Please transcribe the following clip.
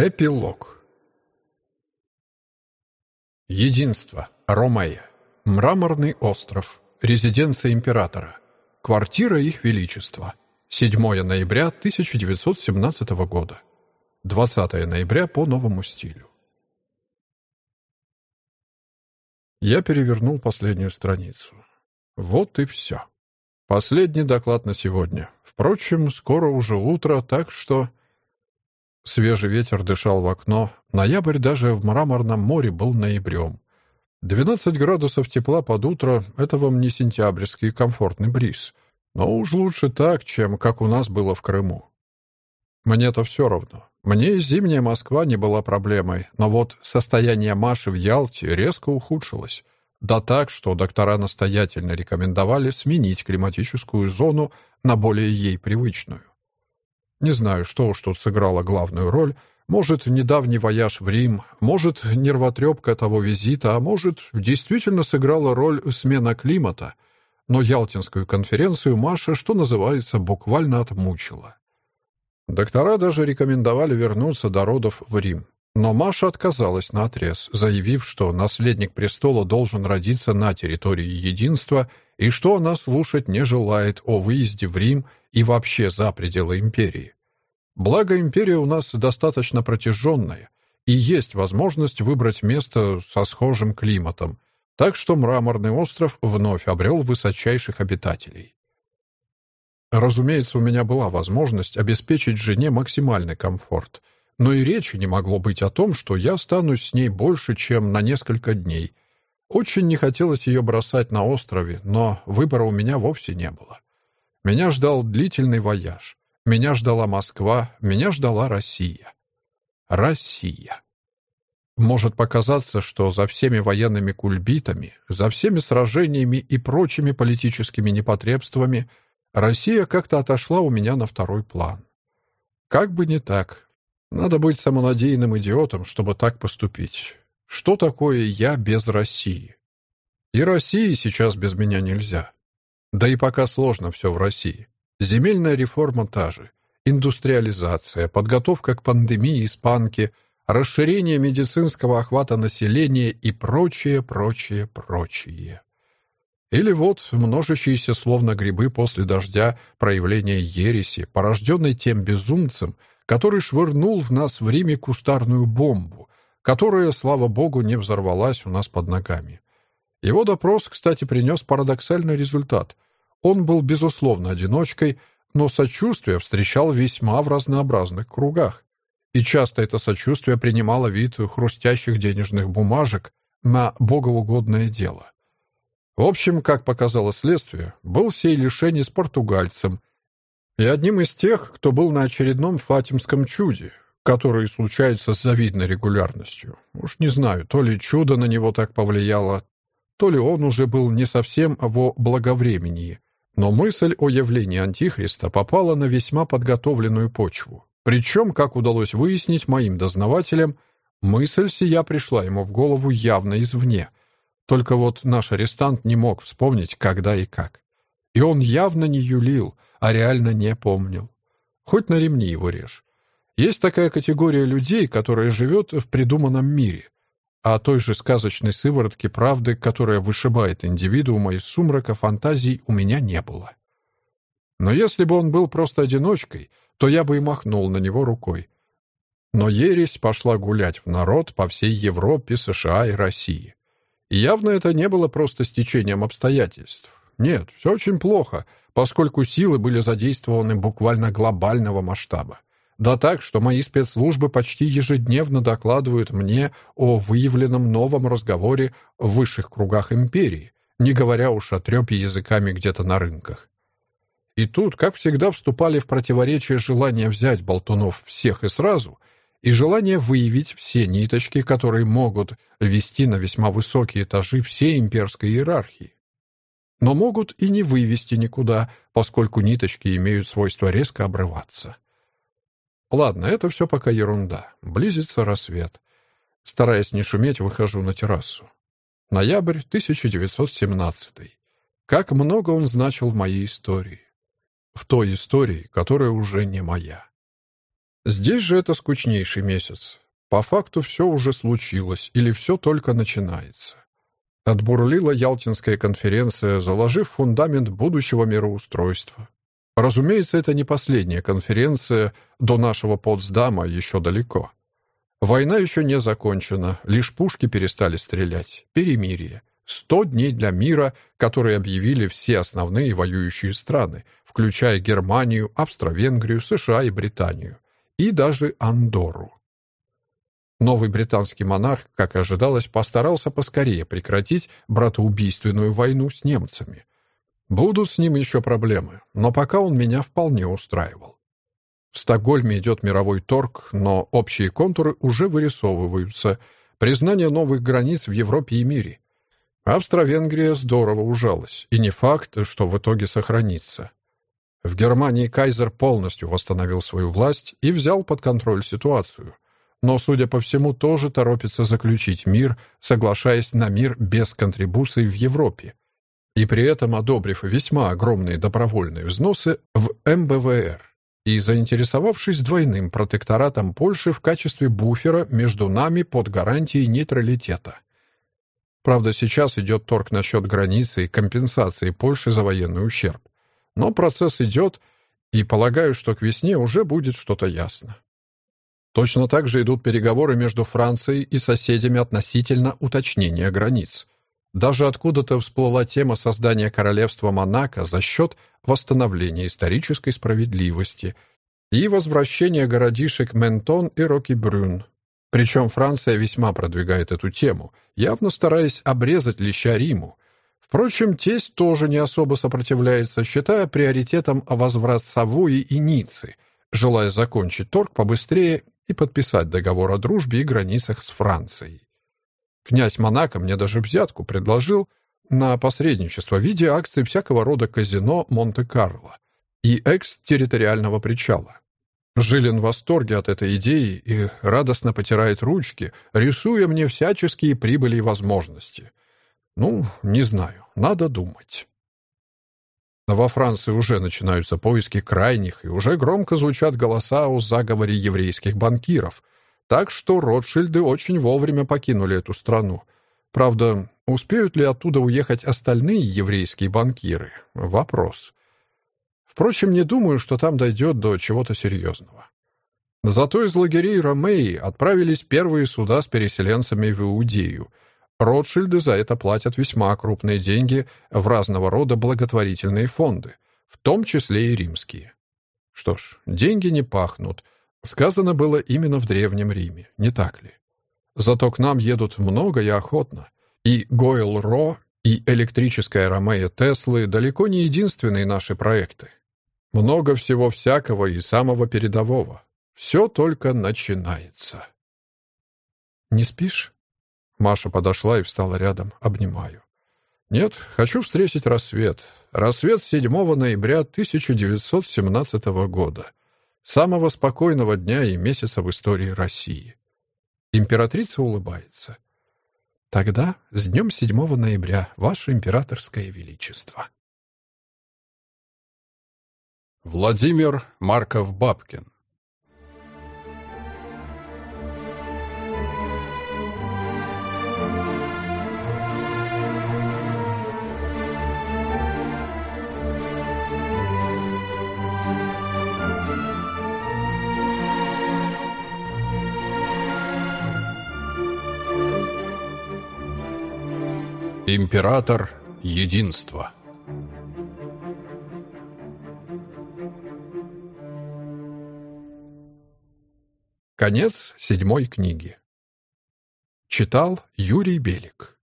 Эпилог Единство. Ромея. Мраморный остров. Резиденция императора. Квартира их величества. 7 ноября 1917 года. 20 ноября по новому стилю. Я перевернул последнюю страницу. Вот и все. Последний доклад на сегодня. Впрочем, скоро уже утро, так что... Свежий ветер дышал в окно. Ноябрь даже в мраморном море был ноябрем. 12 градусов тепла под утро — это вам не сентябрьский комфортный бриз. Но уж лучше так, чем как у нас было в Крыму. Мне-то все равно. Мне зимняя Москва не была проблемой, но вот состояние Маши в Ялте резко ухудшилось. Да так, что доктора настоятельно рекомендовали сменить климатическую зону на более ей привычную. Не знаю, что уж тут сыграло главную роль. Может, недавний вояж в Рим, может, нервотрепка того визита, а может, действительно сыграла роль смена климата. Но Ялтинскую конференцию Маша, что называется, буквально отмучила. Доктора даже рекомендовали вернуться до родов в Рим. Но Маша отказалась наотрез, заявив, что наследник престола должен родиться на территории единства и что она слушать не желает о выезде в Рим и вообще за пределы империи. Благо, империя у нас достаточно протяженная, и есть возможность выбрать место со схожим климатом, так что Мраморный остров вновь обрел высочайших обитателей. Разумеется, у меня была возможность обеспечить жене максимальный комфорт, но и речи не могло быть о том, что я останусь с ней больше, чем на несколько дней. Очень не хотелось ее бросать на острове, но выбора у меня вовсе не было. Меня ждал длительный вояж. Меня ждала Москва, меня ждала Россия. Россия. Может показаться, что за всеми военными кульбитами, за всеми сражениями и прочими политическими непотребствами Россия как-то отошла у меня на второй план. Как бы не так. Надо быть самонадеянным идиотом, чтобы так поступить. Что такое я без России? И России сейчас без меня нельзя. Да и пока сложно все в России. Земельная реформа та же. Индустриализация, подготовка к пандемии испанки, расширение медицинского охвата населения и прочее, прочее, прочее. Или вот множащиеся словно грибы после дождя проявления ереси, порожденной тем безумцем, который швырнул в нас в Риме кустарную бомбу, которая, слава богу, не взорвалась у нас под ногами. Его допрос, кстати, принес парадоксальный результат. Он был, безусловно, одиночкой, но сочувствие встречал весьма в разнообразных кругах. И часто это сочувствие принимало вид хрустящих денежных бумажек на богоугодное дело. В общем, как показало следствие, был сей лишенец португальцем и одним из тех, кто был на очередном фатимском чуде, которые случаются с завидной регулярностью. Уж не знаю, то ли чудо на него так повлияло, то ли он уже был не совсем во благовремении, но мысль о явлении Антихриста попала на весьма подготовленную почву. Причем, как удалось выяснить моим дознавателям, мысль сия пришла ему в голову явно извне. Только вот наш арестант не мог вспомнить, когда и как. И он явно не юлил, а реально не помнил. Хоть на ремни его режь. Есть такая категория людей, которая живет в придуманном мире — а той же сказочной сыворотки правды, которая вышибает индивидуума из сумрака фантазий, у меня не было. Но если бы он был просто одиночкой, то я бы и махнул на него рукой. Но ересь пошла гулять в народ по всей Европе, США и России. И явно это не было просто стечением обстоятельств. Нет, все очень плохо, поскольку силы были задействованы буквально глобального масштаба. Да так, что мои спецслужбы почти ежедневно докладывают мне о выявленном новом разговоре в высших кругах империи, не говоря уж о трепе языками где-то на рынках. И тут, как всегда, вступали в противоречие желания взять болтунов всех и сразу и желание выявить все ниточки, которые могут вести на весьма высокие этажи всей имперской иерархии. Но могут и не вывести никуда, поскольку ниточки имеют свойство резко обрываться. Ладно, это все пока ерунда. Близится рассвет. Стараясь не шуметь, выхожу на террасу. Ноябрь 1917. Как много он значил в моей истории. В той истории, которая уже не моя. Здесь же это скучнейший месяц. По факту все уже случилось или все только начинается. Отбурлила Ялтинская конференция, заложив фундамент будущего мироустройства. Разумеется, это не последняя конференция, до нашего Потсдама еще далеко. Война еще не закончена, лишь пушки перестали стрелять. Перемирие. Сто дней для мира, которые объявили все основные воюющие страны, включая Германию, Австро-Венгрию, США и Британию. И даже Андорру. Новый британский монарх, как ожидалось, постарался поскорее прекратить братоубийственную войну с немцами. Будут с ним еще проблемы, но пока он меня вполне устраивал. В Стокгольме идет мировой торг, но общие контуры уже вырисовываются. Признание новых границ в Европе и мире. Австро-Венгрия здорово ужалась, и не факт, что в итоге сохранится. В Германии кайзер полностью восстановил свою власть и взял под контроль ситуацию. Но, судя по всему, тоже торопится заключить мир, соглашаясь на мир без контрибуций в Европе. И при этом одобрив весьма огромные добровольные взносы в МБВР и заинтересовавшись двойным протекторатом Польши в качестве буфера между нами под гарантией нейтралитета. Правда, сейчас идет торг насчет границы и компенсации Польши за военный ущерб. Но процесс идет, и полагаю, что к весне уже будет что-то ясно. Точно так же идут переговоры между Францией и соседями относительно уточнения границ. Даже откуда-то всплыла тема создания королевства Монако за счет восстановления исторической справедливости и возвращения городишек Ментон и Рокибрюн. Причем Франция весьма продвигает эту тему, явно стараясь обрезать леща Риму. Впрочем, тесть тоже не особо сопротивляется, считая приоритетом возврат Савуи и Ниццы, желая закончить торг побыстрее и подписать договор о дружбе и границах с Францией. Князь Монако мне даже взятку предложил на посредничество в виде акций всякого рода казино Монте-Карло и экс-территориального причала. Жилин в восторге от этой идеи и радостно потирает ручки, рисуя мне всяческие прибыли и возможности. Ну, не знаю, надо думать. Во Франции уже начинаются поиски крайних, и уже громко звучат голоса о заговоре еврейских банкиров — так что Ротшильды очень вовремя покинули эту страну. Правда, успеют ли оттуда уехать остальные еврейские банкиры? Вопрос. Впрочем, не думаю, что там дойдет до чего-то серьезного. Зато из лагерей Ромеи отправились первые суда с переселенцами в Иудею. Ротшильды за это платят весьма крупные деньги в разного рода благотворительные фонды, в том числе и римские. Что ж, деньги не пахнут — Сказано было именно в Древнем Риме, не так ли? Зато к нам едут много и охотно. И Гойл-Ро, и электрическая Ромея Теслы далеко не единственные наши проекты. Много всего всякого и самого передового. Все только начинается. «Не спишь?» Маша подошла и встала рядом, обнимаю. «Нет, хочу встретить рассвет. Рассвет 7 ноября 1917 года самого спокойного дня и месяца в истории России. Императрица улыбается. Тогда с днем 7 ноября, Ваше Императорское Величество. Владимир Марков-Бабкин Император Единства Конец седьмой книги. Читал Юрий Белик